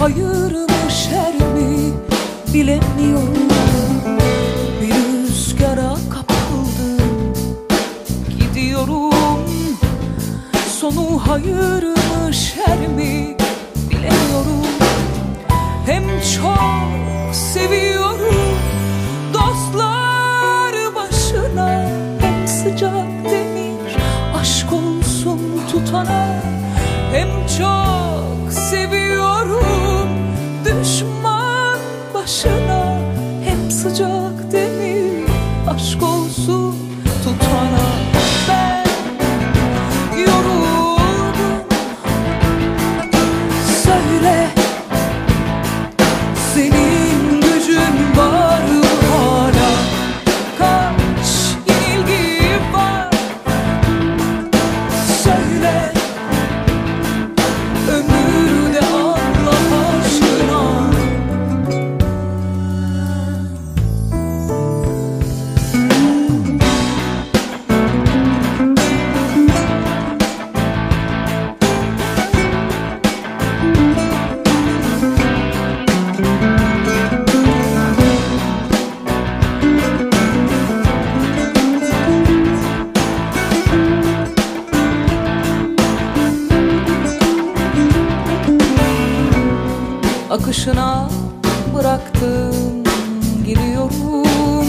hayır mı? Şer mi bilemiyorum. Bir rüzgara kapıldım. Gidiyorum. Sonu hayır mı? Şer mi bilemiyorum. Hem çok seviyorum. Dostlar başına Hem sıcak demir aşk olsun tutana. Hem çok seviyorum düşman başına Hem sıcak demir aşk olsun tutana Ben yoruldum. Söyle senin Akışına bıraktım gidiyorum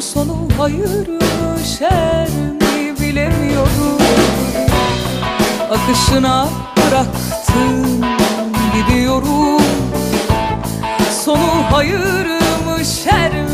Sonu hayır şer mi bilemiyorum. Akışına bıraktım gidiyorum. Sonu hayır mı şer mi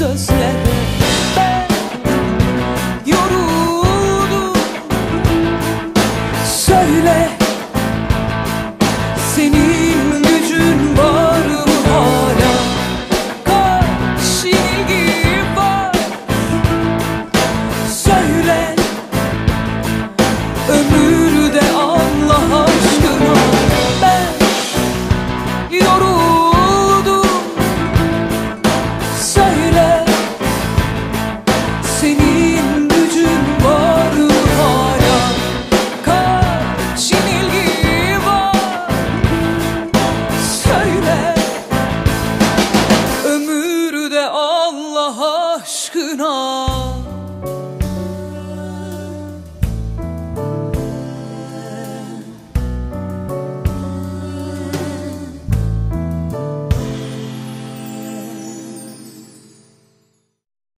sözlere. Ben yoruldum. Söyle. know.